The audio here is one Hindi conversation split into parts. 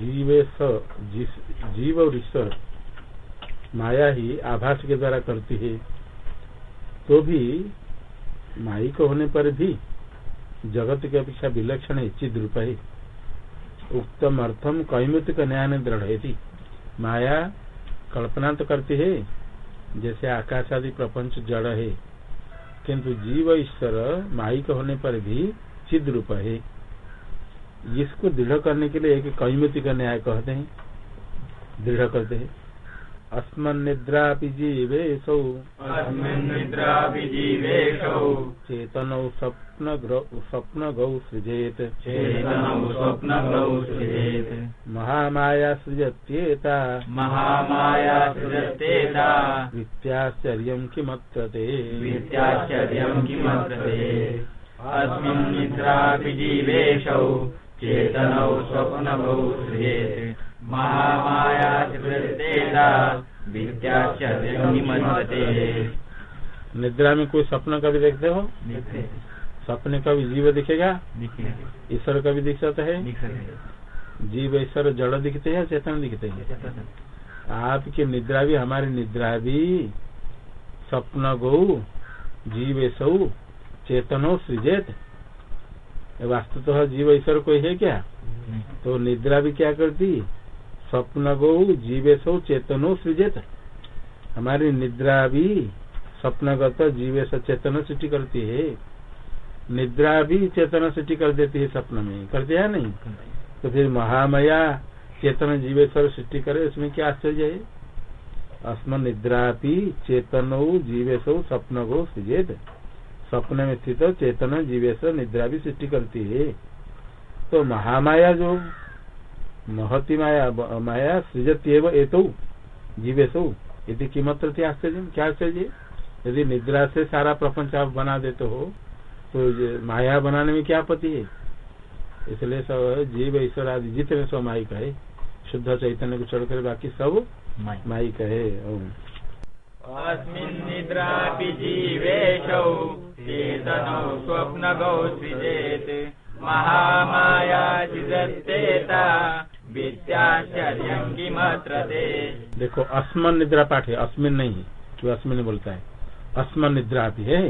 जीवे जीव और ईश्वर माया ही आभास के द्वारा करती है। तो भी माइक होने पर भी जगत की अपेक्षा विलक्षण है, चिद रूप है। उत्तम अर्थम कैमित न्याय दृढ़ है माया कल्पना तो करती है, जैसे आकाश आदि प्रपंच जड़ है। किंतु जीव ईश्वर माइक होने पर भी चिद रूप है। इसको दृढ़ करने के लिए एक कैमिति का न्याय कहते हैं। दृढ़ करते हैं। अस्मन्निद्रा जीवेशौ जीवेशौ चेतनौ स्वप्न स्वप्न गौ सृजेत। चेतनौ स्वप्नगौ सृजेत। महामाया सृजत्येता। महामाया सृजत्येता। वित्याश्चर्यं किमत्र ते वित्याश्चर्यं अस्मिन् चेतनौ स्वप्नगौ सृजेत महामाया निद्रा में कोई सपना कभी देखते हो? सपने कभी जीव दिखेगा? ईश्वर कभी दिख सकता है? जीव ईश्वर जड़ दिखते हैं चेतन दिखते हैं? आपकी निद्रा भी हमारी निद्रा भी। स्वप्न गौ जीव सौ चेतनो सृजेत। वास्तुतः जीव ईश्वर कोई है क्या तो निद्रा भी क्या करती स्वप्न गो जीवे सौ चेतनो सृजेत हमारी निद्रा भी स्वप्नगत जीवे चेतन सृष्टि करती है निद्रा भी चेतन सृष्टि कर देती है स्वप्न में करते हैं नहीं तो फिर महामया चेतन जीवेश्वर सृष्टि करे उसमें क्या आश्चर्य है अस्म निद्रा भी चेतनो जीवेशो स्वप्न गो सृजेत स्वप्न में स्थित चेतन जीवेश निद्रा भी सृष्टि करती है। तो महामाया जो महती माया माया सृजती है एतो जीवेशो यदि किमत्र थी आश्चर्य क्या आश्चर्य यदि निद्रा से सारा प्रपंच आप बना देते हो तो माया बनाने में क्या आपत्ति है? इसलिए सब जीव ईश्वर आदि जितने सब माई कहे शुद्ध चैतन्य को छोड़कर बाकी सब माई कहे अस्मिन् निद्रापि जीवेशौ चेतनौ महामाया सृजत्येता वित्याश्चर्यं किमत्र ते? देखो, अस्मन निद्रा पाठ है, अस्मिन नहीं है, क्यों अस्मिन बोलता है? अस्मन निद्रा भी है?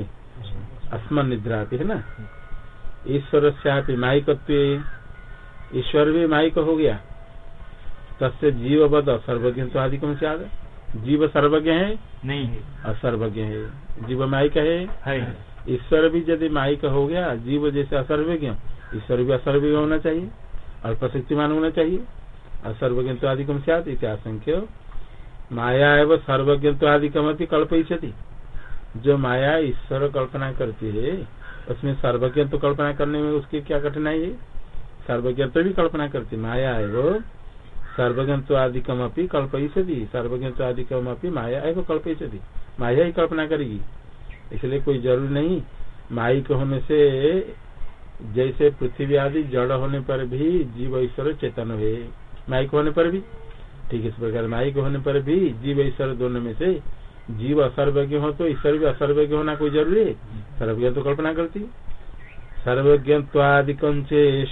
अस्मन निद्रा भी है ना? ईश्वर से माइकत्व ईश्वर भी माइक हो गया। तस्य जीवबद सर्वज्ञ आदि कौन से आ जीव सर्वज्ञ है? नहीं असर्वज्ञ है। जीव माइक है? है। ईश्वर भी यदि माइक हो गया जीव जैसे असर्वज्ञ ईश्वर भी असर्वज्ञ होना चाहिए अल्प शक्तिमान होना चाहिए। असर्वज्ञ तो आदिकम से आशंक्य। माया एवं सर्वज्ञत्व आदिकम अपनी कल्पयती जो माया ईश्वर कल्पना करती है उसमें सर्वज्ञ तो कल्पना करने में उसकी क्या कठिनाई है? सर्वज्ञ तो भी कल्पना करती माया एवं आदिकम अपनी कल्पयती सर्वज्ञत्व आदिकम अपनी माया एवं कल्पयती माया ही कल्पना करेगी। इसलिए कोई ज़रूरी नहीं माइक होने से जैसे पृथ्वी आदि जड़ होने पर भी जीव ईश्वर चेतन है माइक होने पर भी। ठीक इस प्रकार माइक होने पर भी जीव ईश्वर दोनों में से जीव असर्वज्ञ हो तो ईश्वर भी असर्वज्ञ होना कोई ज़रूरी है। सर्वज्ञ तो कल्पना करती सर्वज्ञत्वादिकम चेष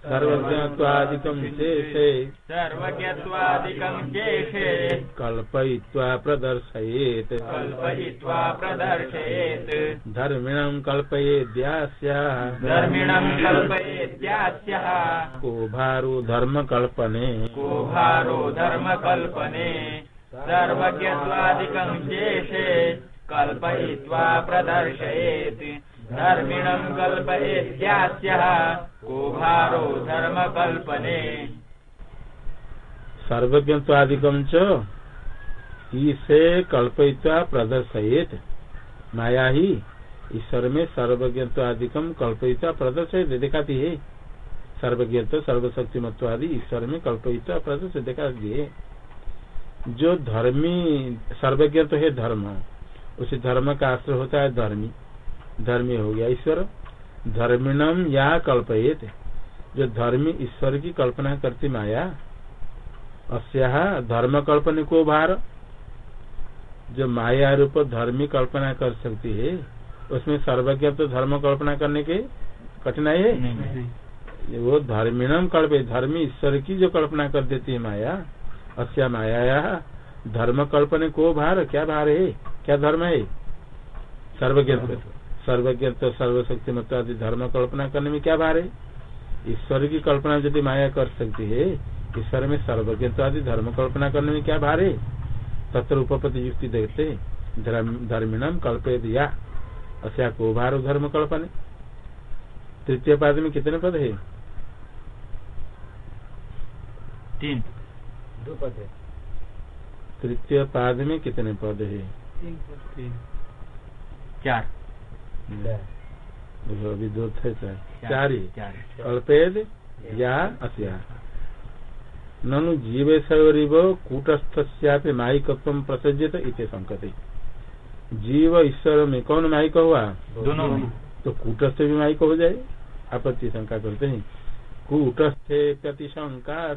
शेषे। सर्वज्ञत्वादिकं शेषे। कल्पयित्वा प्रदर्शयेत्। कल्पयित्वा प्रदर्शयेत्। धर्मिणं कल्पयेद्यास्याः। धर्मिणं कल्पयेद्यास्यः। को भारो धर्म कल्पने को भारो धर्मकल्पने। सर्वज्ञत्वादिकं शेषे। कल्पयित्वा प्रदर्शयेत्। धर्मिणं कल्पयेद्यास्यः को भारो धर्मकल्पने। सर्वज्ञत्वादिकम च इसे कल्पयित्वा प्रदर्शयेत। माया ही ईश्वर में सर्वज्ञत्वादिकम कल्पयित्वा प्रदर्शयत। दिखाती है। सर्वज्ञत्व सर्वशक्तिमत्व आदि ईश्वर में कल्पयित्वा प्रदर्शित दिखाती है। जो धर्मी सर्वज्ञ तो है धर्म, उसी धर्म का आश्रय होता है धर्मी। धर्मी हो गया। ईश्वर धर्मिणम या कल्पयेत। जो धर्मी ईश्वर की कल्पना करती माया अस्या धर्म कल्पना को भार। जो माया रूप धर्मी कल्पना कर सकती है उसमें सर्वज्ञ तो धर्म कल्पना करने के कठिनाई है? नहीं, नहीं। वो धर्मिणम कल्प धर्मी ईश्वर की जो कल्पना कर देती है माया अस्या माया धर्म कल्पना को भार। क्या भार है? क्या धर्म है? सर्वज्ञ सर्वज्ञ तो सर्वशक्ति मत आदि धर्म कल्पना करने में क्या भार है? ईश्वर की कल्पना यदि माया कर सकती है ईश्वर में सर्वज्ञ आदि धर्म कल्पना करने में क्या भार है? तत्र उपपति युक्ति देखते धर्मिणम कल्पे दिया अस्या को भार धर्म कल्पने। तृतीय पाद में कितने पद है? तीन। दो पद है। तृतीय पाद में कितने पद है? चार। देखो है चार चार ही। कल्पेद या अस्या। ननु जीवेश्वरिव कूटस्थस्यापि माइकत्व प्रसज्यत इतने संकते। जीव ईश्वर में कौन माइक हुआ दोनों तो कूटस्थ भी माइक हो जाए। आपत्ति शंका करते हैं। कूटस्थे प्रतिशंका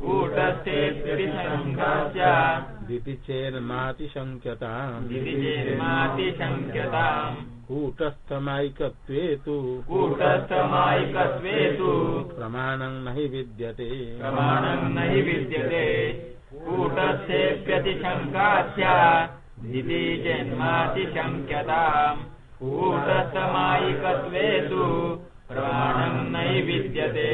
कूटस्थे प्रतिशङ्कास्या दिति चेन माति शंक्यता दिति चेन्मातिशङ्क्यताम्। कूटस्थमाइकत्वे तु कूटस्थमायिकत्वे तु प्रमाणं न हि विद्यते। प्रमाणं न हि विद्यते। कूटस्थे प्रतिशङ्कास्या दिति कूटस्थमायिकत्वे तु प्रमाणं न हि विद्यते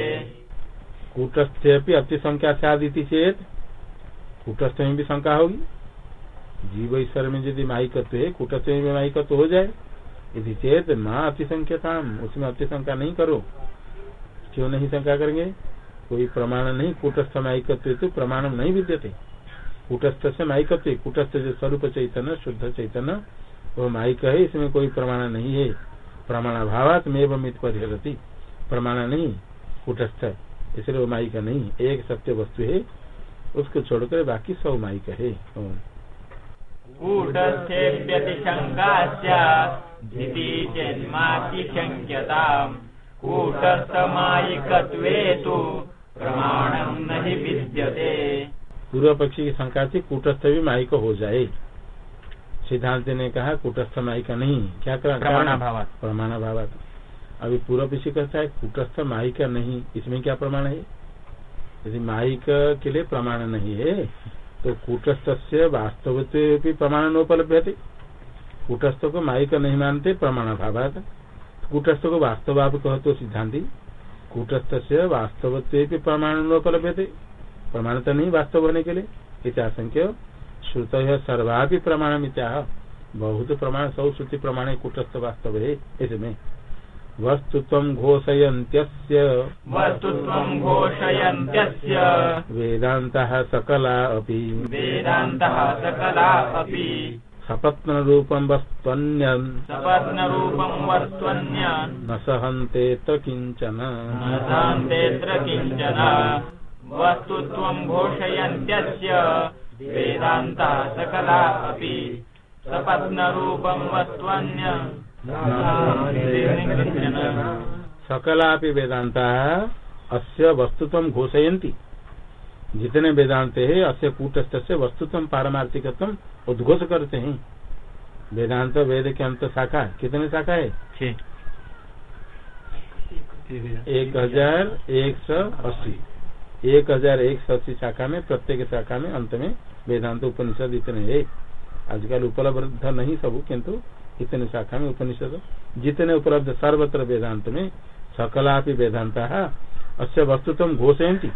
कूटस्थे अति संख्या साधिति चेत कूटस्थ में भी शंका होगी। जीव ईश्वर में यदि माइकत्व है कूटस्थ में भी माइकत्व हो जाए, यदि चेत माँ अति संख्या संख्यता उसमें अति शंका नहीं करो। क्यों नहीं शंका करेंगे? कोई प्रमाण नहीं, कूटस्थ माइकत्व तो प्रमाण नहीं विद्यते। कूटस्थ से माइकत्व कूटस्थ जो स्वरूप चैतन्य, शुद्ध चैतन्य वो माइक है, इसमें कोई प्रमाण नहीं है। प्रमाणाभावात में मित परिहरती प्रमाण नहीं कूटस्थ इसलिए वो माई का नहीं एक सत्य वस्तु है उसको छोड़कर बाकी सब प्रमाणं न हि विद्यते। पूर्व पक्षी की शंका थी कूटस्थ भी माइक हो जाए। सिद्धांत ने कहा कूटस्थ माइक नहीं क्या। प्रमाण अभी पूर्व पक्षी कहता है कूटस्थ माइक नहीं इसमें क्या प्रमाण है? यदि माइक के लिए प्रमाण नहीं है तो कूटस्थ से वास्तव भी प्रमाण नोपलब्ध थे कूटस्थ को माइक नहीं मानते प्रमाण भावात कूटस्थ को वास्तव आप कहो तो सिद्धांति। कूटस्थ से वास्तव भी प्रमाण नोपलब्ध थे प्रमाण तो नहीं वास्तव होने के लिए। इत्याशंक्य श्रुत सर्वा भी प्रमाण मित्या बहुत प्रमाण सौ श्रुति प्रमाण कुटस्थ वास्तव है इसमें वस्तुत्व घोषयन्त्यस्य। वस्तुत्वं घोषयन्त्यस्य। वेदान्तः सकला अपि। वेदान्तः सकला अपि। सपत्नरूपं वस्त्वन्यन्। सपत्नरूपं वस्त्वन्य न सहन्तेऽत्र किंचन। न शान्तेऽत्र किंचन। वस्तुत्वं घोषयन्त्यस्य। वेदान्तः सकला अपि सपत्नरूपं सकलापि वेदांता अस्य वस्तुत्व घोषयन्ति। जितने वेदांत है अस्य कूटस्थ से वस्तुत्व पारमार्थिकत्व उद्घोष करते हैं। वेदांत वेद के अंत शाखा कितने शाखा है? एक हज़ार एक सौ अस्सी। एक हज़ार एक सौ अस्सी शाखा में प्रत्येक शाखा में अंत में वेदांत उपनिषद इतने है। आजकल उपलब्ध नहीं सब, किंतु इतने शाखा में उपनिषद। जितने उपलब्ध सर्वत्र वेदांत में सकला वेदांत। अस्य वस्तुत्व घोषयती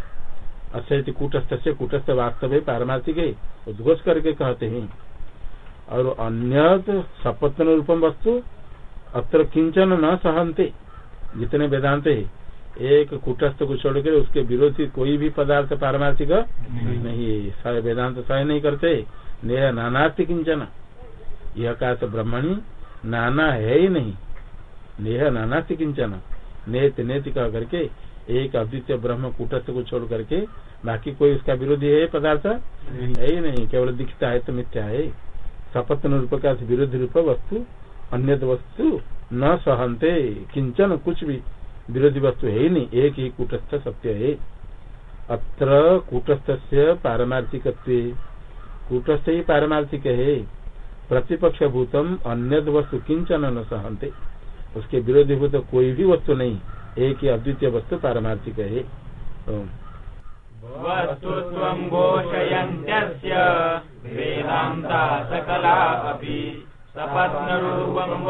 अस्य कूटस्थ से कूटस्थ वास्तव है पारमार्थिक उद्घोष करके कहते हैं। और अन्य सपत्न रूपम वस्तु, अत्र किंचन न सहनते। जितने वेदांत है एक कुटस्थ को छोड़कर उसके विरोधी कोई भी पदार्थ पारमार्थिक नहीं। है। वेदांत सह नहीं करते। नेह नानास्ति किंचन। यह का तो ब्रह्मणी नाना है ही नहीं। नेह नानास्ति किंचन। नेत नेत कह करके एक अद्वितीय ब्रह्म कुटस्थ को छोड़ करके बाकी कोई उसका विरोधी है पदार्थ? है ही नहीं। केवल दिखता है तो मिथ्या है। सपत्न रूप का विरोधी रूप वस्तु अन्य वस्तु न सहनते। किंचन कुछ भी विरोधी वस्तु है ही नहीं। एक ही कूटस्थ सत्य है। अत्र कूटस्थ से पारमार्थिक कूटस्थ ही पारमार्थिक है। प्रतिपक्ष भूतम अन्य वस्तु किंचन न सहनते। उसके विरोधी भूत कोई भी वस्तु नहीं। एक ही अद्वितीय वस्तु पारमार्थिक है। वस्तुत्वं घोषयन्त्यस्य। सकला अपि। सपत्नरूपं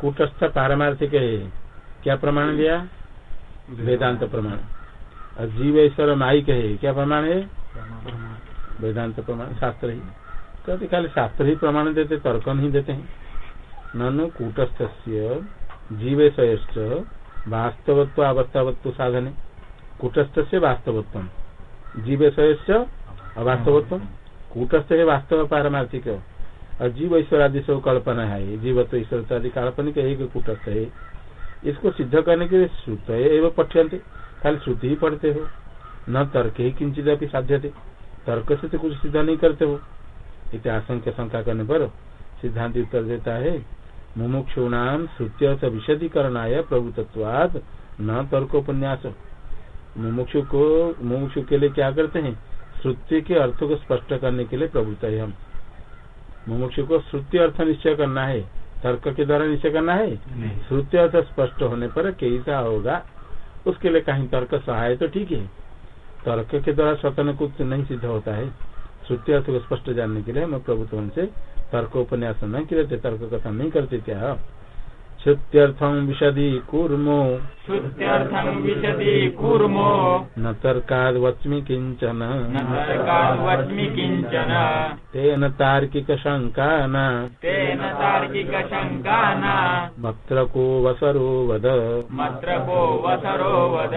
कूटस्थ पारमार्थिक, क्या प्रमाण दिया? वेदांत प्रमाण। और जीवेश्वर माइक है क्या प्रमाण है? वेदांत प्रमाण, शास्त्र ही। कहते खाली शास्त्र ही प्रमाण देते तर्क नहीं देते हैं। ननु कूटस्थ जीवेश वास्तवत्व अवस्थावत्व साधने। कूटस्थ से वास्तवत्व जीवेश अवास्तवत्व कूटस्थ है वास्तव पारमार्थिक। और जीव ईश्वर आदि सब कल्पना है। जीव तो ईश्वर आदि काल्पनिक एक कूटस्थ है। इसको सिद्ध करने के लिए श्रुत एवं पठ्यंते खाली श्रुति ही पढ़ते हो। न तर्क ही किंचित साध्य थे तर्क से तो कुछ सिद्ध नहीं करते हो। आशंका शंका करने पर सिद्धांत उत्तर देता है मुमुक्षुणाम श्रुत्यर्थ विशदीकरणाय प्रभुत्वाद न तर्कोपन्यास। मुमुक्षु को मुमुक्षु के लिए क्या करते हैं? श्रुति के अर्थ को स्पष्ट करने के लिए प्रभुत हम। मुमुक्षु को श्रुति अर्थ निश्चय करना है। तर्क के द्वारा निश्चय करना है? श्रुति अर्थ स्पष्ट होने पर कैसा होगा। उसके लिए कहीं तर्क सहाय तो ठीक है। तर्क के द्वारा स्वतन कुछ नहीं सिद्ध होता है। श्रुति अर्थ को स्पष्ट जानने के लिए मैं प्रभुत्व से तर्क उपन्यास न करते तर्क कथन नहीं करते क्या श्रुत्यर्थम विशदी कूर्मो। श्रुत्यर्थं विशदि कुर्मो। न तर्काद वच्मि किंचन न तर्काद्वच्मि किंचन। तेन तार्किक शंका न तेन तार्किकशङ्का न मत्र को वसरो वद मत्र को वसरो वद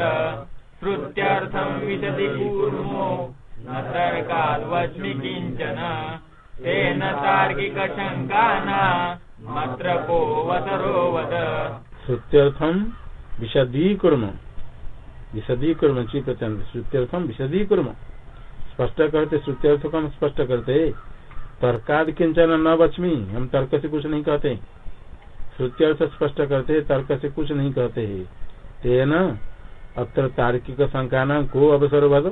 श्रुत्यर्थं विशदि कुर्मो। न तर्काद्वच्मि किंचन। तेन तार्किकशङ्का न मत्र को वसरो वद श्रुत्यर्थम विशदीकुर्म। विशदीकुर्म चिप्रचंद श्रुत्यर्थम विशदीकुर्म। स्पष्ट करते श्रुत्यर्थ को हम स्पष्ट करते। तर्काद किंचन न बचमी हम तर्क से कुछ नहीं कहते। श्रुत्यर्थ स्पष्ट करते तर्क से कुछ नहीं कहते। है तेन अत्र तार्किक शंका न को अवसर बद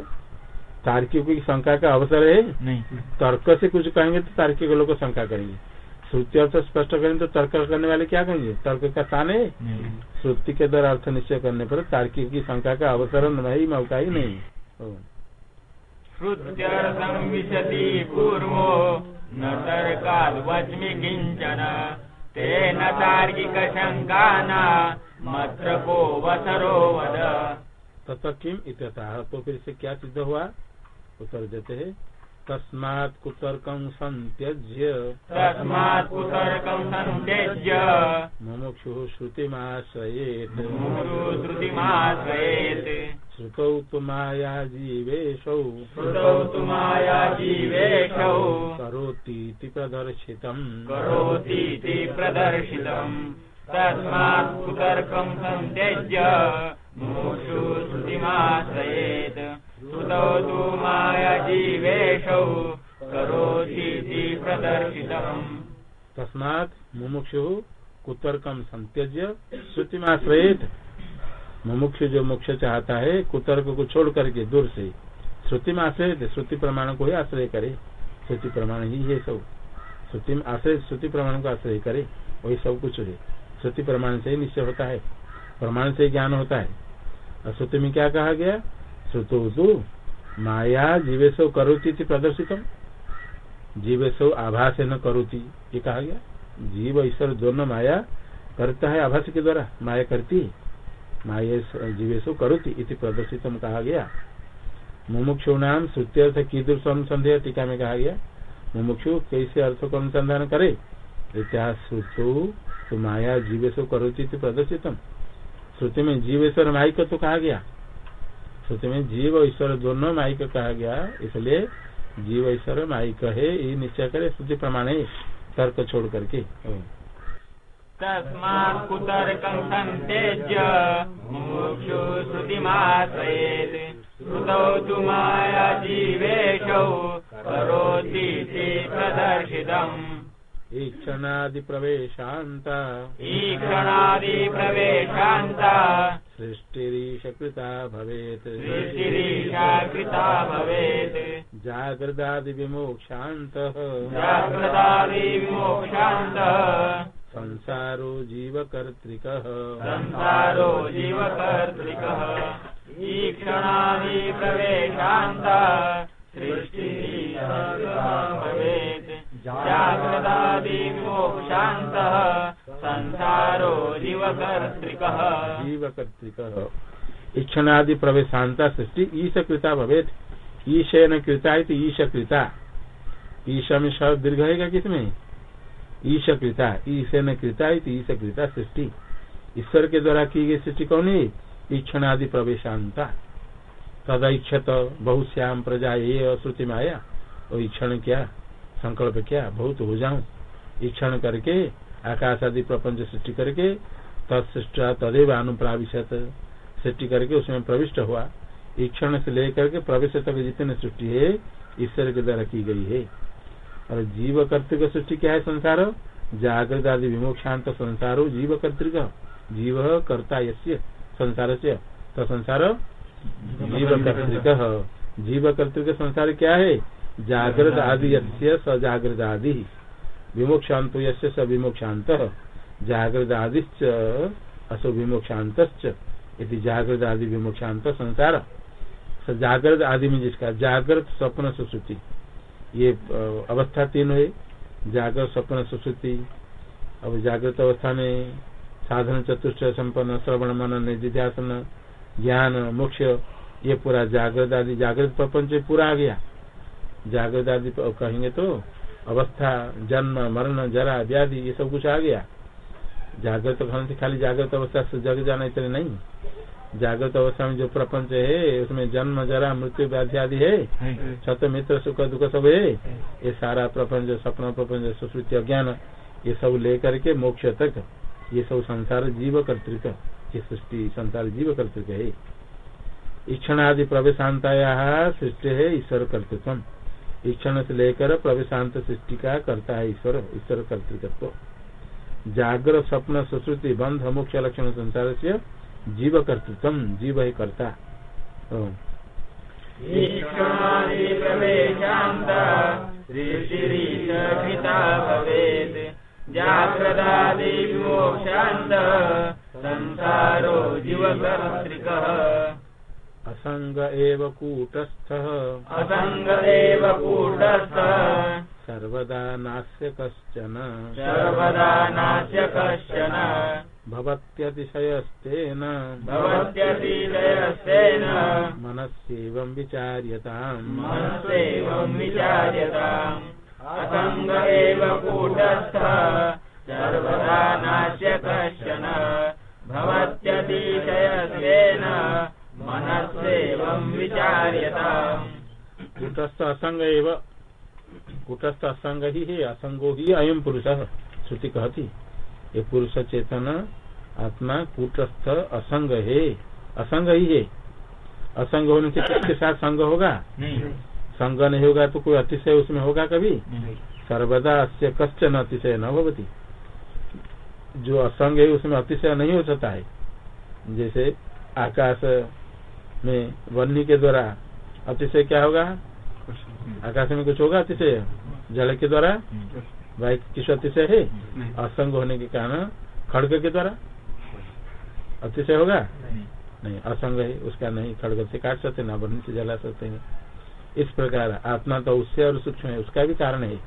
तार्किक की शंका का अवसर है। नहीं। तर्क से कुछ कहेंगे तो तार्किक लोग शंका करेंगे। श्रुति अर्थ स्पष्ट करेंगे तो तर्क करने वाले क्या कहेंगे? तर्क का स्थान है? श्रुति के द्वारा अर्थ निश्चय करने पर तार्किक की शंका का अवसर नहीं मौका ही नहीं। ओ। श्रुत्यर्थं विशति पूर्वो न तेन मत्र को वसरो वद। तथा किम इत्यतः? तो फिर से क्या सिद्ध हुआ? उत्तर देते हैं। तस्मात् कुतर्कं संत्यज्य तस्मात् कुतर्कं सन्त्यज्य। मुमुक्षुः श्रुतिमाश्रयेत्। मुमुक्षु श्रुतिमाश्रयेत्। श्रुतौ तु माया जीवेशौ श्रुतौ तु माया जीवेशौ करोतीति प्रदर्शितम्। करोतीति प्रदर्शितम्। तस्मात् कुतर्कं सन्त्यज्य। मुमुक्षु श्रुतिमाश्रयेत्। श्रुतौ तु माया प्रदर्शितम् तस्मात् मुमुक्षु कुतर्कम संत्यज्य श्रुतिमाश्रयेत। मुमुक्षु जो मोक्ष चाहता है, कुतर्क को छोड़ करके दूर से। श्रुति में आश्रय श्रुति प्रमाण को ही आश्रय करे। श्रुति प्रमाण ही है सब। श्रुति में आश्रय, श्रुति प्रमाण को आश्रय करे। वही सब कुछ है। श्रुति प्रमाण से ही निश्चय होता है। प्रमाण से ज्ञान होता है। और श्रुति में क्या कहा गया? श्रुतो माया जीवेशो करोती थी प्रदर्शितम। जीवेशो आभास न करोती ये कहा गया। जीव ईश्वर दोनों माया करता है आभास के द्वारा। माया करती माया जीवेशो करोती इति प्रदर्शितम कहा गया। मुमुक्षु नाम श्रुत्यर्थ कीदृश अनुसंधेय टीका में कहा गया। मुमुक्षु कैसे अर्थ को अनुसंधान करे? इतिहास श्रुतो तो माया जीवेशो करोती प्रदर्शितम। श्रुति में जीवेश्वर माइक तो कहा गया। श्रुति में जीव ईश्वर दोनों माइक कहा गया इसलिए जीव ईश्वर माइक है ये निश्चय करे श्रुति प्रमाण है तर्क छोड़ करके। ओ। तस्मात् कुतर्कं सन्त्यज्य मुमुक्षु श्रुतिमाश्रयेत्। श्रुतौ तु माया जीवेशौ प्रदर्शितम्। ईक्षणादिप्रवेशान्त सृष्टिरीश कृता भवेत्। सृष्टिरीशा कृता भवेत्। जागृदादि विमोक्षांत जाग्रदादिविमोक्षान्तः। संसारो जीवकर्तृकः। संसारो जीवकर्तृकः। ईक्षणादिप्रवेशान्त सृष्टिः भवेत्। जाग्रदादिमोक्षान्तः संसारो जीवकर्तृकः। जीवकर्तृकः। इक्षणादि प्रवेशांता सृष्टि, ईशकृता भवेत। ईशेन कृता इति ईशकृता। ईश में शब्द दीर्घ है किसमें? ईशकृता, ईशेन कृता इति ईशकृता सृष्टि। ईश्वर के द्वारा की गई सृष्टि कौन है? ईक्षणादि प्रवेशांता तदा इक्षत बहुश्याम प्रजा ये श्रुति में आया और ईक्षण क्या, संकल्प क्या, बहुत हो जाऊँ। ईक्षण करके आकाश आदि प्रपंच सृष्टि करके, तत्सृष्ट तदेव अनुप्राविशत। सृष्टि करके उसमें प्रविष्ट हुआ। ईक्षण से लेकर के प्रवेश तक जितने सृष्टि है, ईश्वर के द्वारा की गई है। और जीव कर्तिक सृष्टि क्या है संसार? जागृत आदि विमोक्षांत संसारो जीव कर्तिक जीव कर्ता यस्य संसार से तो संसार जीव कर्तिक जीव कर्तिक संसार क्या है? जागृत आदि यस्य सजागृत आदि। विमोक्षांत यस्य स विमोक्षांत जागृत आदिश्च असो विमोक्षांत यदि जागृत आदि विमोक्षांत संसार जागृत आदि में जिसका जागृत स्वप्न सुश्रुति। ये अवस्था तीन है। जागृत स्वप्न सुश्रुति। अब जागृत अवस्था में साधन, चतुष्ट, संपन्न, श्रवण, मन, निधिध्यासन, ज्ञान, मोक्ष, ये पूरा जागृत आदि जागृत प्रपंच पूरा आ गया। जागृत आदि कहेंगे तो अवस्था जन्म मरण जरा व्याधि ये सब कुछ आ गया। जागृत खाने से खाली जागृत अवस्था से जग जाना इतने नहीं। जागृत अवस्था में जो प्रपंच है उसमें जन्म जरा मृत्यु व्याधि आदि है। छत मित्र सुख दुख सब है। ये सारा प्रपंच सपना प्रपंच सुश्रुति अज्ञान ये सब लेकर के मोक्ष तक ये सब संसार जीव कर्तिक ये सृष्टि संसार जीव कर्तिक है। ईक्षण आदि प्रवेशांताया सृष्टि है ईश्वर कर्तृत्व ईक्षण से लेकर प्रवेशांत सृष्टि का करता है ईश्वर ईश्वर कर्तृत्व। जागर, स्वप्न, सुश्रुति, बंध मुख्य लक्षण, संसार से जीव कर्तृत्व जीव ही करता। संसारो जीवकर्तृकः असंग एव कूटस्थः। असंग एव कूटस्थः। सर्वदा नास्य कश्चन सर्वदा नास्य कश्चन भवत्यतिशयस्तेन। भवत्यतिशयस्तेन। मनस्येवं विचार्यताम्। मनसेवं विचार्यताम्। असंग एव कूटस्थः। सर्वदा नास्य कश्चन भवत्यतिशयस्तेन। कूटस्थ असंग एव कूटस्थ असंग ही है असंगो ही अयम पुरुष श्रुति कहती। ये पुरुष चेतन आत्मा कूटस्थ असंग है असंग। ही है असंग होने से किसके साथ संग होगा? संग नहीं होगा तो कोई अतिशय उसमें होगा कभी? सर्वदा अस्य कश्चन अतिशय न भवती। जो असंग है उसमें अतिशय नहीं हो सकता है। जैसे आकाश में वन्नी के द्वारा। अतिशय क्या होगा? आकाश में कुछ होगा अतिशय जल के द्वारा? भाई किस अतिशय है? असंग होने के कारण खड़ग के द्वारा? अतिशय होगा? नहीं। असंग है उसका नहीं खड़ग से काट सकते ना वन्नी से जला सकते हैं। इस प्रकार आत्मा तो उससे और सूक्ष्म है उसका भी कारण है।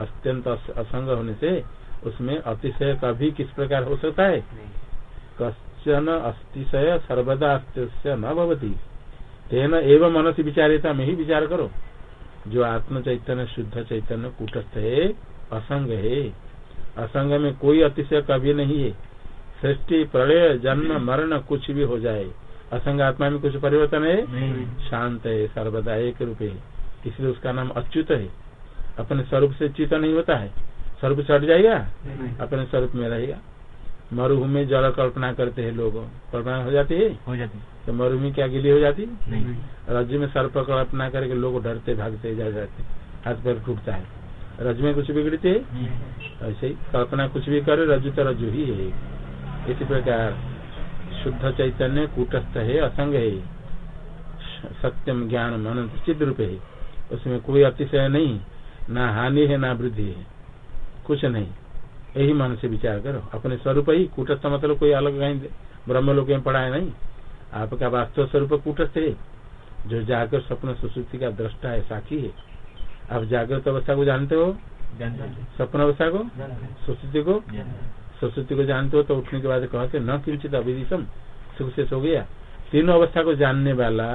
अत्यंत असंग होने से उसमें अतिशय कभी किस प्रकार हो सकता है? कश्चन अस्तिशय सर्वदा अस्तिशय न भवती। तेन एवं मनसी विचारिता में ही विचार करो। जो आत्म चैतन्य शुद्ध चैतन्य कूटस्थ है असंग है। असंग में कोई अतिशय कभी नहीं है। सृष्टि प्रलय जन्म मरण कुछ भी हो जाए। असंग आत्मा में कुछ परिवर्तन है? शांत है सर्वदा एक रूप है। इसलिए उसका नाम अच्युत है। अपने स्वरूप से च्युत नहीं होता है। स्वरूप से हट जाएगा अपने स्वरूप में रहेगा। मरुभूमि में जल कल्पना करते हैं लोग। कल्पना हो जाती है? हो जाती तो मरुभूमि क्या गिली हो जाती नहीं। रज्जु में सर्प कल्पना करके लोग डरते भागते जा जाते हाथ पैर टूटता है। रज्जु में कुछ बिगड़ते है? ऐसे ही कल्पना कुछ भी करे रज्जु तो रज्जु ही है। इसी प्रकार शुद्ध चैतन्य कूटस्थ है असंग है। सत्यम ज्ञान मन चिद रूप है। उसमें कोई अतिशय नहीं ना हानि है ना वृद्धि है। कुछ नहीं। यही मन से विचार करो। अपने स्वरूप ही कूटस्थ मतलब कोई अलग कहीं ब्रह्म लोग में पढ़ा है नहीं। आपका वास्तव स्वरूप कूटस्थ है। जो जागृत स्वप्न सुश्रुति का दृष्टा है साक्षी है। आप जागृत अवस्था को जानते हो? स्वप्न अवस्था को? सुश्रुति को? सुश्रुति को जानते हो तो उठने के बाद कहते न किंचित अभिदिशम सुख से सो गया। तीनों अवस्था को जानने वाला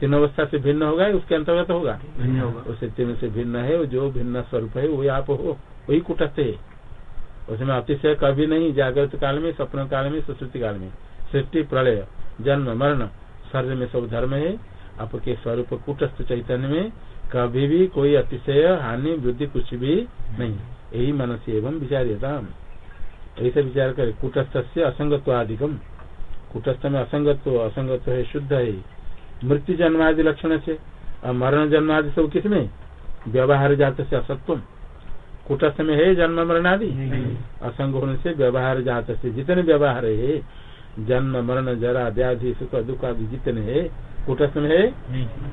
तीनों अवस्था से भिन्न होगा उसके अंतर्गत होगा? उसे तीनों से भिन्न है जो भिन्न स्वरूप है वही आप हो। वही कुटस्थ है। उसमें अतिशय कभी नहीं, जागृत काल में, स्वप्न काल में, सुश्रुति काल में। सृष्टि, प्रलय, जन्म, मरण शरीर में सब धर्म है। आपके स्वरूप, कुटस्थ चैतन्य में कभी भी कोई अतिशय, हानि, वृद्धि कुछ भी नहीं। यही मनसी एवं विचार्यता ऐसे विचार करे। कुटस्थ से असंगत्वादिकम कुटस्थ में असंगत्व असंगत्व है, शुद्ध है। मृत्यु जन्मादि लक्षण से, और मरण जन्मादि सब किसमें? व्यवहार जात से असत्व कुटस्थ में है जन्म मरण आदि असंग होने से व्यवहार जात से जितने व्यवहार है जन्म मरण जरा व्याधि सुख दुख आदि जितने है कुटस्थ में है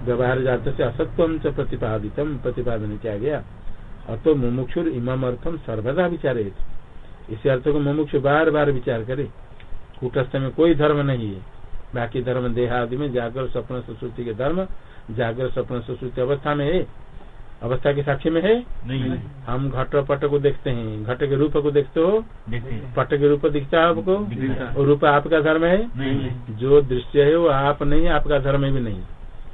व्यवहार जात से असत्व च प्रतिपादितम प्रतिपादन किया गया? अतो मुमुक्षुर इमाम अर्थम सर्वदा विचारे इसी अर्थ को मुमुक्ष बार बार विचार करे। कुटस्थ में कोई धर्म नहीं है। बाकी धर्म देहादि में जागर स्वप्न सुश्रुति के धर्म जागर स्वप्न सुश्रुति अवस्था में है। अवस्था के साक्षी में है? नहीं। हम घट पट को देखते हैं। घट के रूप को देखते हो? पट के रूप दिखता है आपको? और रूप आपका धर्म है? नहीं। जो दृश्य है वो आप नहीं आपका धर्म भी नहीं।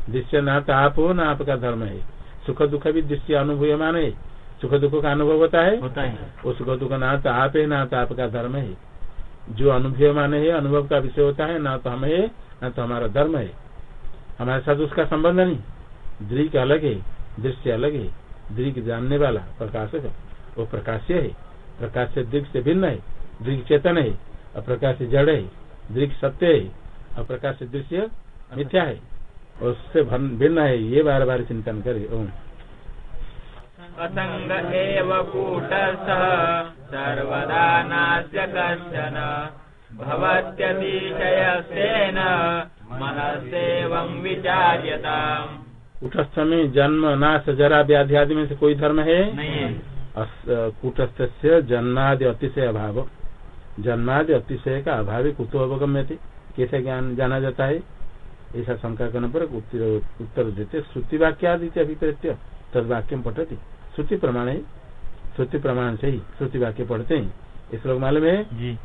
दृश्य ना तो आप हो ना आपका धर्म है। सुख दुख भी दृश्य अनुभूयमान है। सुख दुख का अनुभव होता है? होता है। वो सुख दुख ना तो आप है ना तो आपका धर्म है। जो अनुभूयमान है अनुभव का विषय होता है ना तो हम है ना तो हमारा धर्म है। हमारे साथ उसका संबंध नहीं। दृक अलग है। दृश्य अलग है दृक जानने वाला प्रकाशक वो प्रकाश्य है प्रकाश दृक से भिन्न है, दृग चेतन है और प्रकाश से जड़ है दृक सत्य है और प्रकाश से दृश्य मिथ्या है। उससे भिन्न है, ये बार बार चिंतन करे ओम। असंग एव कूटस्थः, सर्वदा कुटस्थ में जन्म नाश जरा व्याधि आदि में से कोई धर्म है? कूटस्थ से जन्मादि अतिशय अभाव। जन्मादि अतिशय का अभाव ही कुतो अवगम्य थे कैसे ज्ञान जाना जाता है? ऐसा शंका करने पर उत्तर उत्तर देते श्रुति वाक्य आदि अभिप्रेत्य तद वाक्य में पठती। श्रुति प्रमाण है। श्रुति प्रमाण से ही श्रुति वाक्य पढ़ते हैं। इस लोग मालूम है? जी।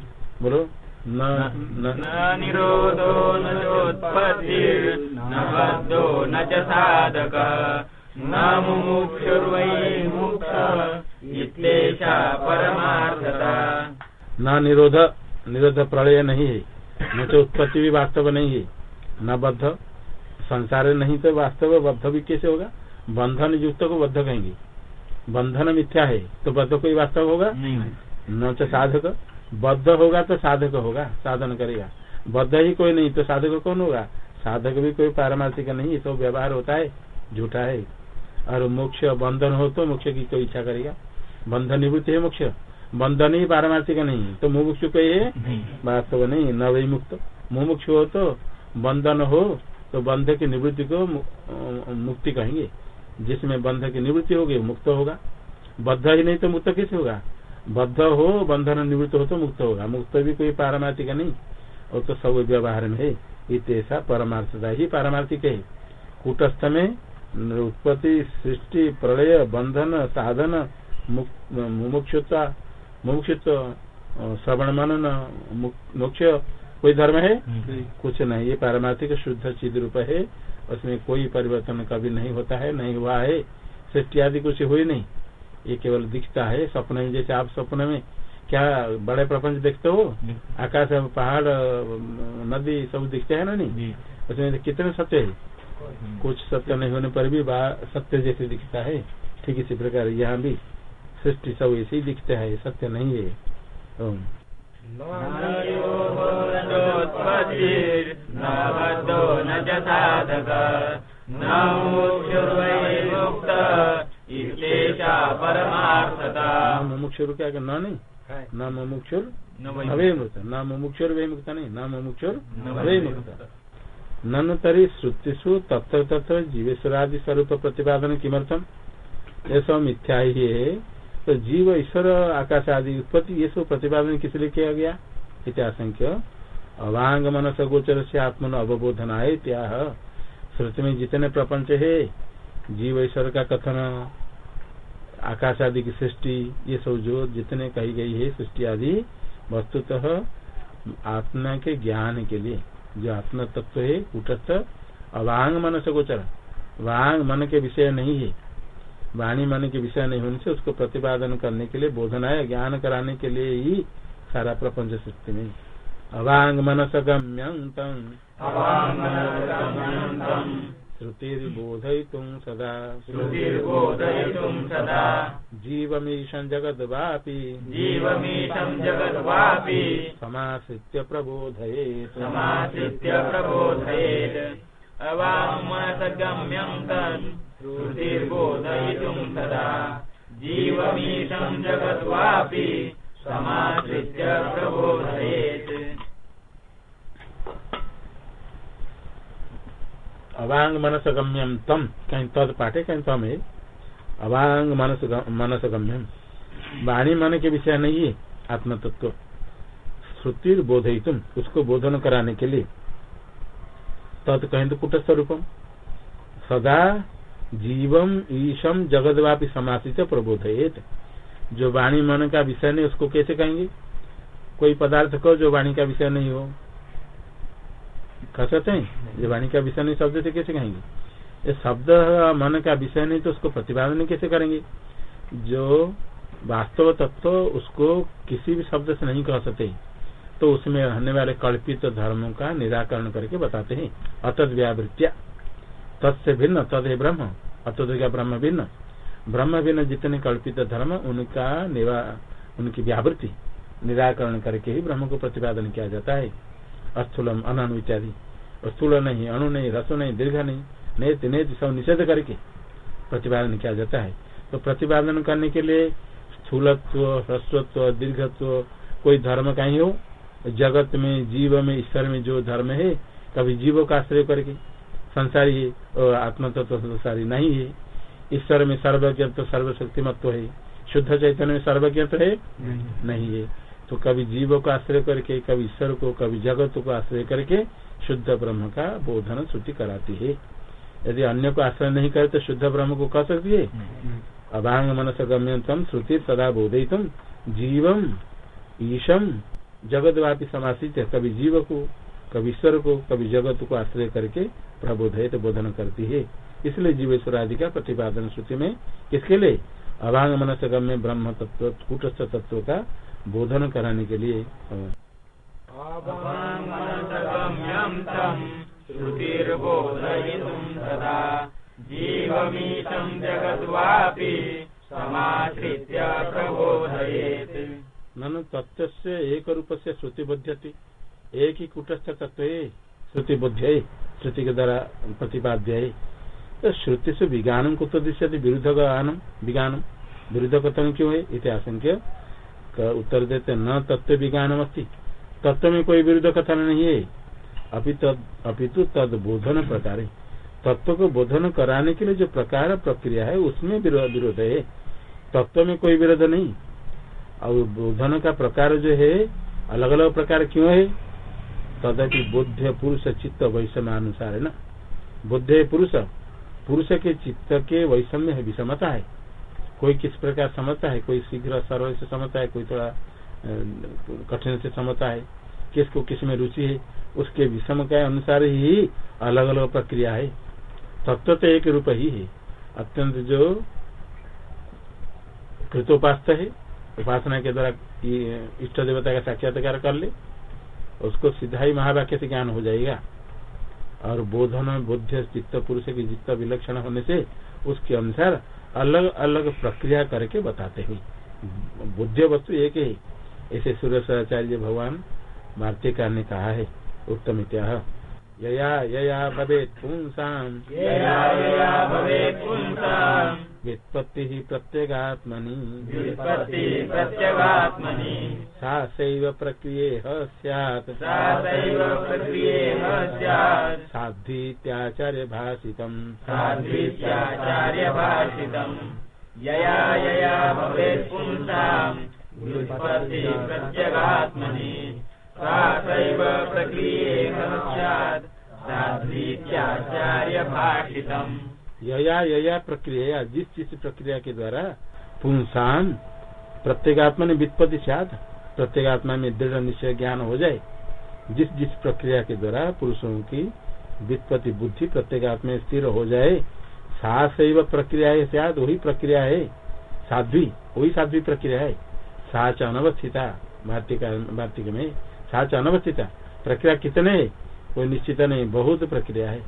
बोलो। न न न निरोधो न चोत्पत्तिर्न बद्धो न च साधकः। न मुमुक्षुर्वै इत्येषा परमार्थता। न निरोध निरोध प्रलय नहीं है। न तो उत्पत्ति भी वास्तव नहीं है। न बद्ध संसार नहीं तो वास्तव बद्ध भी कैसे होगा? बंधन युक्त को बद्ध कहेंगे। बंधन मिथ्या है तो बद्ध कोई वास्तव होगा? नहीं न तो साधक बद्ध होगा तो साधक होगा साधन करेगा। बद्ध ही कोई नहीं तो साधक कौन होगा? साधक भी कोई पारमार्थिक नहीं ये सब व्यवहार होता है झूठा है। और मोक्ष बंधन हो तो मोक्ष की कोई इच्छा करेगा। बंधन निवृत्ति है मोक्ष। बंधन ही पारमार्थिक नहीं तो मुमुक्ष कोई है? वास्तव नहीं न वही मुक्त। मुमुक्ष हो तो बंधन हो तो बंध की निवृत्ति को मुक्ति कहेंगे। जिसमें बंध की निवृत्ति होगी मुक्त होगा। बद्ध ही नहीं तो मुक्त किस होगा? बद्ध हो बंधन निवृत्त हो तो मुक्त होगा मुक्त भी कोई पारमार्थिक नहीं। और तो सब व्यवहार में है। इतना परमार्थता ही पारमार्थिक है। कुटस्थ में उत्पत्ति सृष्टि प्रलय बंधन साधन मुक- मुमुक्षुता मुमुक्षुत्व श्रवण मनन मोक्ष कोई धर्म है? कुछ नहीं। ये पारमार्थिक शुद्ध चिद रूप है। उसमें कोई परिवर्तन कभी नहीं होता है नहीं हुआ है। सृष्टि आदि कुछ हुई नहीं। ये केवल दिखता है सपने में जैसे आप सपने में क्या बड़े प्रपंच देखते हो? आकाश पहाड़ नदी सब दिखते हैं ना नहीं? उसमें कितने सत्य है? कुछ सत्य नहीं होने पर भी सत्य जैसे दिखता है। ठीक इसी प्रकार यहाँ भी सृष्टि सब ऐसे ही दिखते है सत्य नहीं है। न परमार्थता। मुमुक्षुर क्या कर न नहीं? न मुमुक्षुर न वै अवे मुक्त न मुमुक्षुर वे मुक्त नहीं। न मुमुक्षुर न अवे मुक्त नन तरी श्रुतिषु तत्र तत्र जीवेश्वरादि स्वरूप प्रतिपादन किमर्थम? ये सब मिथ्या ही है। तो जीव ईश्वर आकाश आदि उत्पत्ति ये सब प्रतिपादन किस लिए किया गया? इत्याशंक्य। अवांग मनस गोचर से आत्मन अवबोधना है त्याह श्रुति में जितने प्रपंच है जीव ईश्वर का कथन आकाश आदि की सृष्टि, ये सब जो जितने कही गई है, सृष्टि आदि, वस्तुतः आत्मा के ज्ञान के लिए, जो आत्मा तत्व है कुटस्थ अवांग मन से गोचर। वांग मन के विषय नहीं है। वाणी मन के विषय नहीं होने से उसको प्रतिपादन करने के लिए, बोधना है ज्ञान कराने के लिए ही सारा प्रपंच सृष्टि में। अवांग मनस गम्यंतम श्रुतिर्बोधयितुं सदा। श्रुतिर्बोधयितुं सदा। जीवमीशं जगद्वापि। जीवमीशं जगद्वापि। समाश्रित्य प्रबोधयेत्। समाश्रित्य प्रबोधयेत्। अवाङ्मनसगम्यं तत्। श्रुतिर्बोधयितुं सदा। जीवमीशं जगद्वापि। समाश्रित्य प्रबोधयेत्। अवांग मनस गम्यम तम कहीं तद पाठे, कहीं तम है अवांग मनस मनस गम्यम वाणी मन के विषय नहीं है आत्म तत्व श्रुति बोधय तुम उसको बोधन कराने के लिए। तद कहें तो कुट स्वरूपम सदा जीवम ईशम जगदवापी समासित प्रबोधयेत। जो वाणी मन का विषय नहीं, उसको कैसे कहेंगे? कोई पदार्थ को जो वाणी का विषय नहीं हो। कह सकते हैं जो वाणी का विषय नहीं, शब्द से कैसे कहेंगे? ये शब्द मन का विषय नहीं तो उसको प्रतिपादन कैसे करेंगे? जो वास्तव तत्व उसको किसी भी शब्द से नहीं कह सकते तो उसमें रहने वाले कल्पित तो धर्मों का निराकरण करके बताते हैं। अतद व्यावृत्या तत्से भिन्न, तद ब्रह्म, अतद ब्रह्म भिन्न। ब्रह्म भिन्न जितने कल्पित धर्म, उनका निवा, उनकी व्यावृत्ति निराकरण करके ही ब्रह्म को प्रतिपादन किया जाता है। अस्थूलम अनु इत्यादि। स्थूल नहीं अणु नहीं रस नहीं दीर्घ नहीं नेत नेत सब निषेध करके प्रतिपादन किया जाता है। तो प्रतिपादन करने के लिए स्थूलत्व ह्रस्वत्व दीर्घत्व कोई धर्म का ही हो जगत में जीव में ईश्वर में जो धर्म है कभी जीवों का आश्रय करके संसारी है और आत्म तत्व संसारी नहीं है। ईश्वर में सर्वज्ञ तो सर्वशक्तिमत्व है। शुद्ध चैतन्य में सर्वज्ञ है? नहीं है। तो कभी जीव को आश्रय करके कभी ईश्वर को कभी जगत को आश्रय करके शुद्ध ब्रह्म का बोधन श्रुति कराती है। यदि अन्य को आश्रय नहीं करे तो शुद्ध ब्रह्म को कह सकती है? अभांग मनस गम्यंतम श्रुति सदा बोधितम जीवम, ईशम जगत व्यापी समासित है कभी जीव को, कभी ईश्वर को, कभी जगत को आश्रय करके प्रबोधित बोधन करती है। इसलिए जीवेश्वर आदि का प्रतिपादन श्रुति में किसके लिए? अभांग मनस गम्य ब्रह्म तत्व, कूटस्थ तत्व का बोधन कराने के लिए। तं सदा। तत्व से एक रूप से श्रुति एक ही कुटस्थ तत्व श्रुति श्रुति के द्वारा प्रतिपाद्य। तो श्रुति से विज्ञान को दृश्य विरुद्ध विज्ञानम विरुद्ध कथन क्यों है इतिहास उत्तर देते न तत्व विज्ञानम अस्ती तत्व में कोई विरुद्ध कथन नहीं है। अपितु तद बोधन प्रकार तत्व को बोधन कराने के लिए जो प्रकार प्रक्रिया है, उसमें विरोध है। तत्व में कोई विरोध नहीं। और बोधन का प्रकार जो है अलग अलग प्रकार क्यों है? तदपि बुद्ध, पुरुष, चित्त, वैषम्य अनुसार है ना? बुद्ध, पुरुष पुरुष के चित्त के वैषम्य है, विषमता है। कोई किस प्रकार समझता है? कोई शीघ्र सरल से समझता है, कोई थोड़ा कठिन से समझता है। किसको किसमें रुचि है, उसके विषम के अनुसार ही अलग अलग प्रक्रिया है। तत्व तो एक रूप ही है। अत्यंत जो कृतोपास्त है, उपासना के द्वारा इष्ट देवता का साक्षात्कार कर ले, उसको सीधा ही महावाक्य से ज्ञान हो जाएगा। और बोधन, बुद्ध, चित्त, पुरुष की चित्त विलक्षण होने से उसके अनुसार अलग अलग प्रक्रिया करके बताते हैं। बुद्ध वस्तु एक ही ऐसे सूर्याचार्य भगवान वार्तिकार ने कहा है उत्तम इत्याह। यया यया भवेत् पुंसाम्। व्युत्पत्ति प्रत्यगात्मनि। व्युत्पत्ति प्रत्यगात्मनि। सा सैव प्रक्रियेह स्यात्। सा सैव प्रक्रियेह स्यात्। साध्वीत्याचार्य साध्वीत्याचार्यभाषितम् यया यया भवेत् पुंसाम्। व्युत्पत्ति प्रत्यगात्मनि। यया यया प्रक्रिया जिस जिस प्रक्रिया के द्वारा पुंसान, प्रत्येगात्मा ने वित्पत्ति सात प्रत्येगात्मा में दृढ़ निश्चय ज्ञान हो जाए जिस जिस प्रक्रिया के द्वारा पुरुषों की वित्पत्ति बुद्धि प्रत्येगात्मा में स्थिर हो जाए सासैव प्रक्रिया है शायद वही प्रक्रिया है। साध्वी, वही साध्वी प्रक्रिया है। सा साच अनवस्थिता भारतीय में साच अनवस्थिता प्रक्रिया कितने है? कोई निश्चित नहीं। बहुत प्रक्रिया है।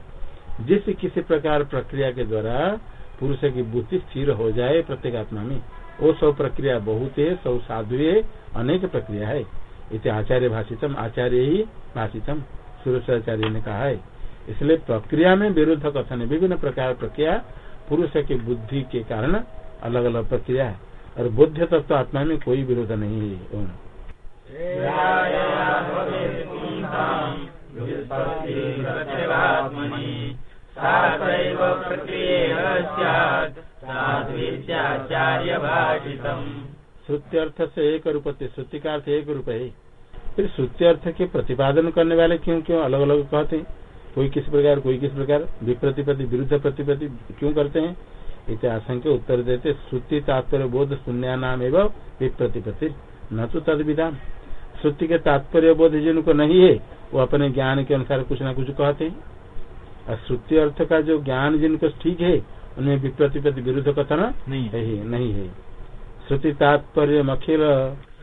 जिस किसी प्रकार प्रक्रिया के द्वारा पुरुष की बुद्धि स्थिर हो जाए प्रत्येगात्मा में, वो सब प्रक्रिया बहुत है, सब साधु अनेक प्रक्रिया है। इसे आचार्य भाषितम, आचार्य ही भाषितम सुरेशाचार्य ने कहा है। इसलिए प्रक्रिया में विरुद्ध कथन, विभिन्न प्रकार प्रक्रिया पुरुष की बुद्धि के कारण अलग अलग प्रक्रिया है। और बुद्ध तत्व तो आत्मा में कोई विरोध नहीं है। श्रुति अर्थ से एक रूप श्रुति का अर्थ एक रूप है फिर श्रुति अर्थ के प्रतिपादन करने वाले क्यों क्यों अलग अलग कहते हैं? कोई किस प्रकार, कोई किस प्रकार? विप्रतिपति विरुद्ध प्रतिपति क्यों करते हैं? इसे आशंका उत्तर देते श्रुति तात्पर्य बोध शून्य नाम एवं विप्रतिपति न तो तद विधान श्रुति के तात्पर्य बोध जिनको नहीं है वो अपने ज्ञान के अनुसार कुछ ना कुछ कहते हैं। और श्रुति अर्थ का जो ज्ञान जिनको ठीक है उनमें विप्रतिपति विरुद्ध कथन नहीं है। नहीं है। श्रुति तात्पर्य अखिल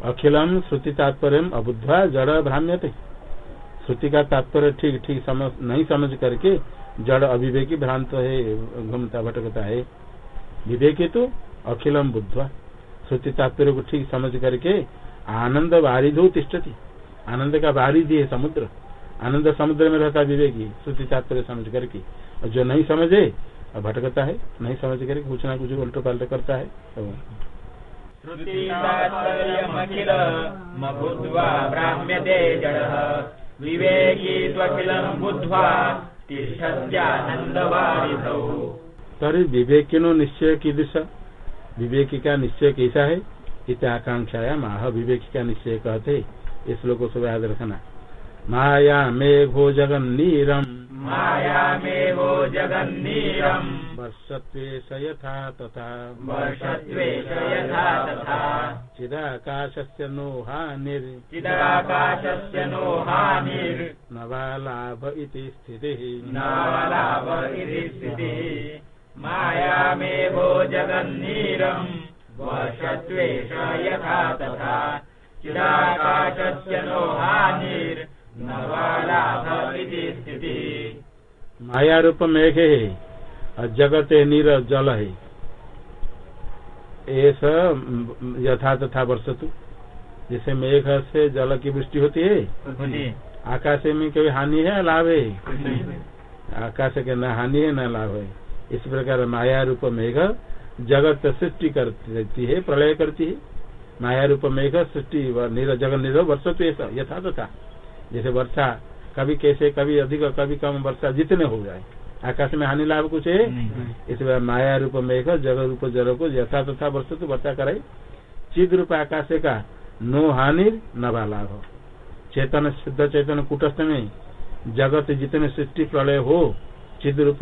अखिलम श्रुति तात्पर्य अबुद्धवा जड़ भ्राम्यते। श्रुति का तात्पर्य ठीक ठीक समझ, नहीं समझ करके जड़ अविवेकी भ्रांत है, घूमता भटकता है। विवेकी तो अखिलम बुद्धवा। श्रुति तात्पर्य को ठीक समझ करके आनंद वारिधो तिष्ठती। आनंद का वारिधि है समुद्र। आनंद समुद्र में रहता विवेकी, श्रुति तात्पर्य समझ करके। और जो नहीं समझे, भटकता है, नहीं समझ करके कुछ ना कुछ उल्टो पाल्ट करता है। तो विवेकी बुद्ध्वा तरी विवेकिनो निश्चय की दिशा। विवेकी का निश्चय कैसा है? इत आकांक्षाया माह विवेकी का निश्चय कहते इस लोगों को याद रखना माया मेघो जगन नीरम माया मेघो यथा तथा वर्षत्वेश यथा तथा। चिदाकाशस्य नो हानिर्। चिदाकाशस्य नो हानिर्। न वा लाभ इति स्थितिः। न वा लाभ इति स्थितिः। मायामेवो जगन्नीरम्। वर्षत्वेष यथा तथा। चिदाकाशस्य नो हानिर्। माया रूप मेघ और जगत नीर जल है। ऐसा यथा तथा वर्षतु। जैसे मेघ से जल की वृष्टि होती है। आकाश में कोई हानि है लाभ है? आकाश के न हानि है न लाभ है। इस प्रकार माया रूप मेघ जगत सृष्टि करती है प्रलय करती है। माया रूप मेघ सृष्टि जगन निर वर्ष तो यथा तथा। जैसे वर्षा कभी कैसे कभी अधिक कभी कम वर्षा जितने हो जाए। आकाश में हानि लाभ कुछ है? इसलिए माया रूप मेघ जगह रूप जल को यथा तथा वर्ष तो वर्षा करे चिद रूप आकाश का नो हानि न लाभ। चेतन शुद्ध चेतन कुटस्थ में जगत जितने सृष्टि प्रलय हो चिद रूप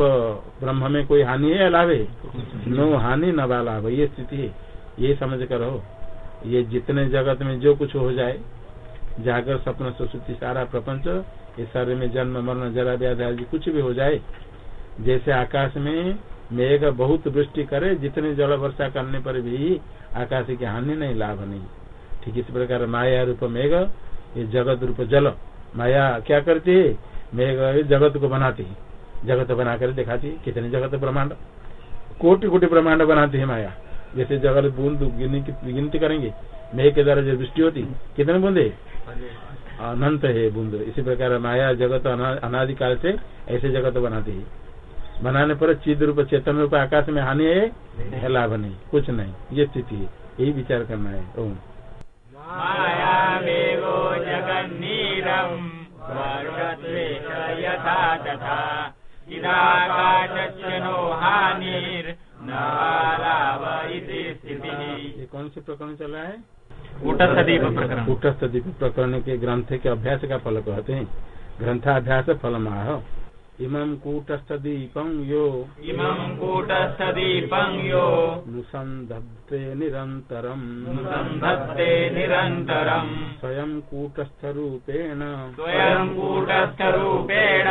ब्रह्म में कोई हानि है या लाभ है? नो हानि न लाभ। ये स्थिति है। ये समझ कर हो ये जितने जगत में जो कुछ हो जाए जागर सपन सुश्रुति सारा प्रपंच इस सारे में जन्म मरण जरा व्याध कुछ भी हो जाए जैसे आकाश में मेघ बहुत वृष्टि करे, जितने जल वर्षा करने पर भी आकाश की हानि नहीं, लाभ नहीं। ठीक इस प्रकार माया रूप मेघ, ये जगत रूप जल। माया क्या करती है? मेघ जगत को बनाती है। जगत बनाकर दिखाती है, कितने जगत ब्रह्मांड। कोटि कोटि ब्रह्मांड बनाती है माया। जैसे जगत बूंद गिनती करेंगे, मेघ के द्वारा जो वृष्टि होती, कितने बूंदे अनंत है बूंद। इसी प्रकार माया जगत अनादिकाल से ऐसे जगत बनाती है। बनाने पर चिद रूप चेतन रूप आकाश में हानि है लाभ नहीं कुछ नहीं। ये स्थिति है। यही विचार करना है। ओम। ये कौन से प्रकरण चल रहा है? कूटस्थदीप प्रकरण। कूटस्थदीप प्रकरण के ग्रंथ के अभ्यास का फल कहते हैं। ग्रंथाभ्यास फल माह इमं कूटस्थदीपं यो। इमं कूटस्थदीपं यो। नुसन्धत्ते निरन्तरम्। संधत्ते निरन्तरम्। स्वयं कूटस्थरूपेण स्वयं कूटस्थरूपेण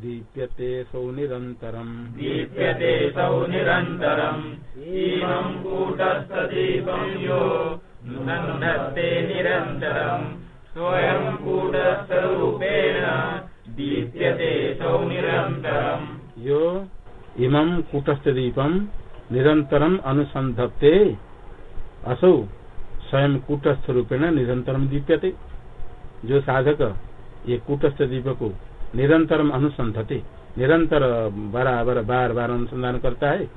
दीप्यते सौ निरन्तरम्। दीप्यते सौ निरन्तरम्। इमं कूटस्थदीपं यो। संधत्ते निरन्तरम्। स्वयं कूटस्थरूपेण यो इमं कूटस्थदीपं निरन्तरम् अनुसन्धत्ते। असौ स्वयं कूटस्थ रूपेण निरंतरम दीप्यते। जो साधक ये कूटस्थ दीप को निरंतरम अनुसंधते निरंतर बराबर बार बार अनुसंधान करता है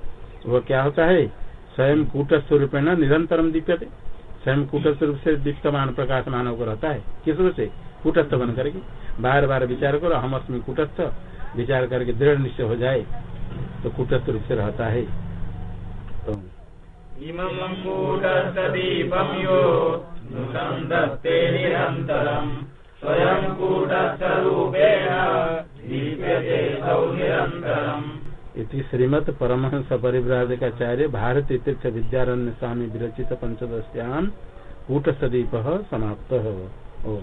वह क्या होता है? स्वयं कूटस्थ रूपेण निरंतरम दीप्यते। स्वयं कूटस्थ रूप से दीप्तमान प्रकाशमान होकर रहता है। किस रूप से? कूटस्थ बन करके बार बार विचार करो हम अस्मी कूटस्थ विचार करके दृढ़ निश्चय हो जाए तो कूटस्थ रूप से रहता है। तो इति श्रीमद परमहंस परिव्राजकाचार्य भारत तीर्थ विद्यारण्य स्वामी विरचित पंचदश्याम कूटस्थदीप समाप्त। ओ।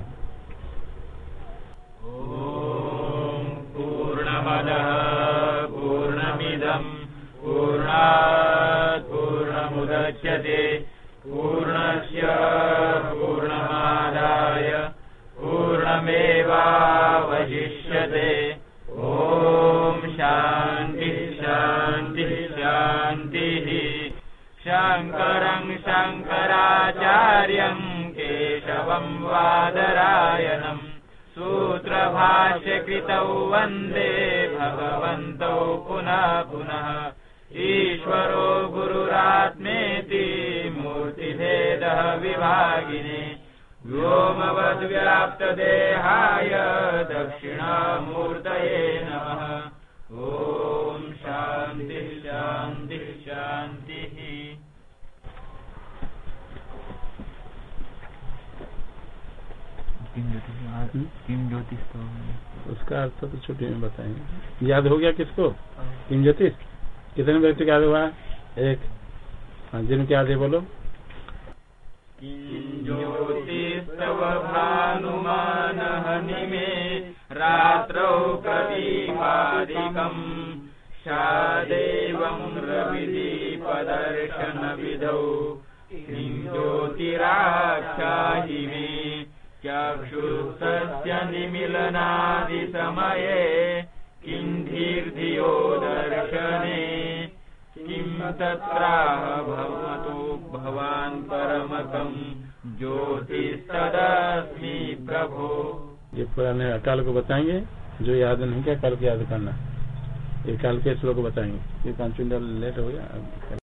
शङ्करम् शङ्कराचार्यम् केशवम् वादरायणम्। सूत्रभाष्यकृतौ वंदे भगवन्तौ पुनः पुनः। ईश्वरो गुरुरात्मेति मूर्तिभेदः विभागिने। व्योमवद्व्याप्तदेहाय दक्षिणामूर्तये नमः। ॐ किम ज्योतिष तो उसका अर्थ तो छुट्टी में बताएँगे। याद हो गया किसको? किम ज्योतिष? कितने व्यक्ति का याद हुआ? एक। हाँ जिनके याद है बोलो। ज्योतिस्तव भानुमानहनिमे रात्रौ प्रदीपादिकम् शादेवम् रविदीपदर्शनविधौ। किं ज्योतिराख्याहि मे चक्षुस्तस्य निमिलनादिसमये किं धीर्धियो दर्शने किं तत्राह भवतु भवान् परमकम् ज्योतिस्तदस्मि प्रभो। ये पुराने अकाल को बताएँगे जो याद नहीं किया कल को याद करना। ये काल के श्लोक बताएँगे। ये पाँच मिनट लेट हो गया